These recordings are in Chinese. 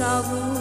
照顾。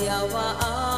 いや。